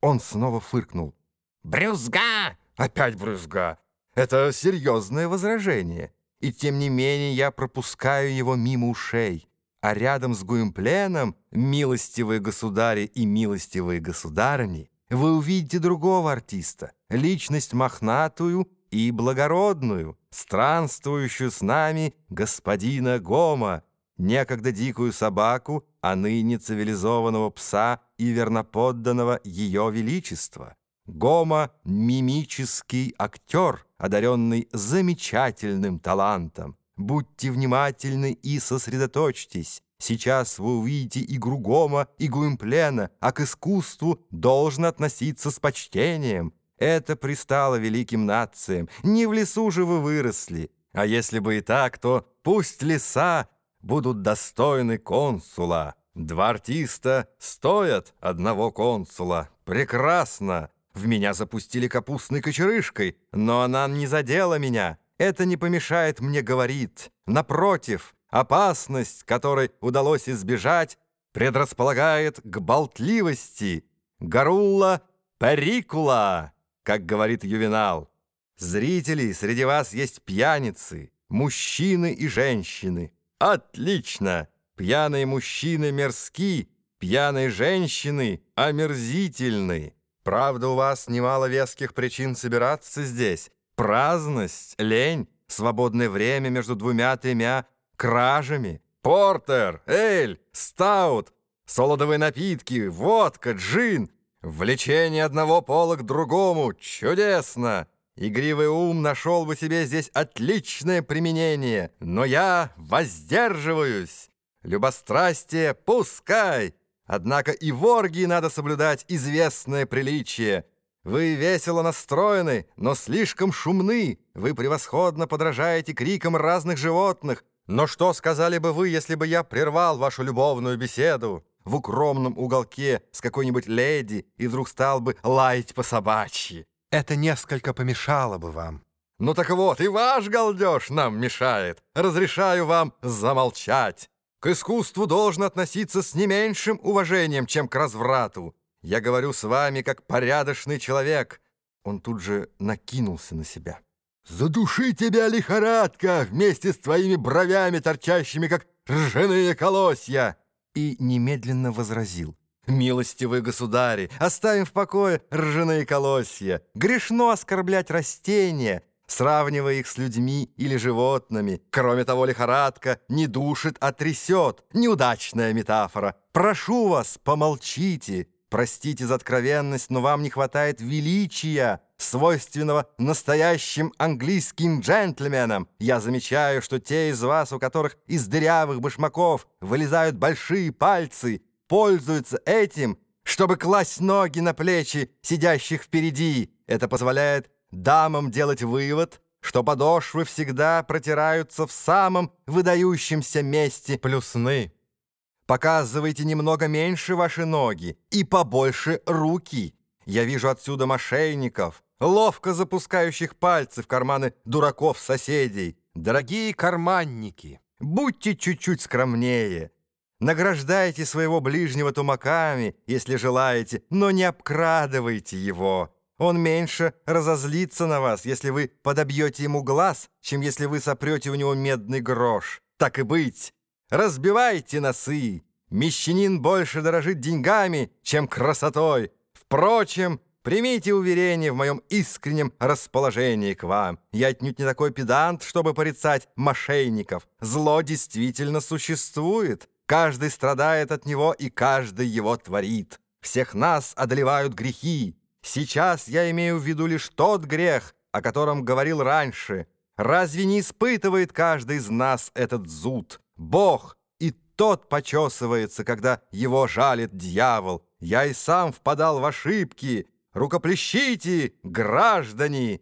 Он снова фыркнул. «Брюзга!» Опять брюзга. Это серьезное возражение. И тем не менее я пропускаю его мимо ушей. А рядом с Гуимпленом, милостивые государи и милостивые государыни, вы увидите другого артиста, личность мохнатую и благородную, странствующую с нами господина Гома, некогда дикую собаку, а ныне цивилизованного пса и верноподданного ее величества. Гома — мимический актер, одаренный замечательным талантом. Будьте внимательны и сосредоточьтесь. Сейчас вы увидите игру Гома и Гуимплена, а к искусству должно относиться с почтением. Это пристало великим нациям. Не в лесу же вы выросли. А если бы и так, то пусть леса будут достойны консула. Два артиста стоят одного консула. Прекрасно! В меня запустили капустной кочерышкой, но она не задела меня. Это не помешает мне говорить. Напротив, опасность, которой удалось избежать, предрасполагает к болтливости. Гарулла парикула, как говорит Ювенал. Зрители, среди вас есть пьяницы, мужчины и женщины. Отлично! Пьяные мужчины мерзки, пьяные женщины омерзительны. Правда, у вас немало веских причин собираться здесь. Праздность, лень, свободное время между двумя-тремя кражами. Портер, эль, стаут, солодовые напитки, водка, джин. Влечение одного пола к другому. Чудесно! Игривый ум нашел бы себе здесь отличное применение, но я воздерживаюсь. Любострастие пускай, Однако и в оргии надо соблюдать известное приличие. Вы весело настроены, но слишком шумны. Вы превосходно подражаете крикам разных животных. Но что сказали бы вы, если бы я прервал вашу любовную беседу в укромном уголке с какой-нибудь леди и вдруг стал бы лаять по собачьи? Это несколько помешало бы вам. Ну так вот, и ваш галдеж нам мешает. Разрешаю вам замолчать. К искусству должен относиться с не меньшим уважением, чем к разврату. Я говорю с вами как порядочный человек». Он тут же накинулся на себя. «Задуши тебя, лихорадка, вместе с твоими бровями, торчащими, как ржаные колосья!» И немедленно возразил. «Милостивые государи, оставим в покое ржаные колосья. Грешно оскорблять растения, сравнивая их с людьми или животными. Кроме того, лихорадка не душит, а трясет. Неудачная метафора. Прошу вас, помолчите. Простите за откровенность, но вам не хватает величия, свойственного настоящим английским джентльменам. Я замечаю, что те из вас, у которых из дырявых башмаков вылезают большие пальцы, пользуются этим, чтобы класть ноги на плечи сидящих впереди. Это позволяет дамам делать вывод, что подошвы всегда протираются в самом выдающемся месте плюсны. Показывайте немного меньше ваши ноги и побольше руки. Я вижу отсюда мошенников, ловко запускающих пальцы в карманы дураков-соседей. Дорогие карманники, будьте чуть-чуть скромнее. Награждайте своего ближнего тумаками, если желаете, но не обкрадывайте его. Он меньше разозлится на вас, если вы подобьете ему глаз, чем если вы сопрете у него медный грош. Так и быть, разбивайте носы. Мещанин больше дорожит деньгами, чем красотой. Впрочем, примите уверение в моем искреннем расположении к вам. Я отнюдь не такой педант, чтобы порицать мошенников. Зло действительно существует. Каждый страдает от него, и каждый его творит. Всех нас одолевают грехи. Сейчас я имею в виду лишь тот грех, о котором говорил раньше. Разве не испытывает каждый из нас этот зуд? Бог и тот почесывается, когда его жалит дьявол. Я и сам впадал в ошибки. Рукоплещите, граждане!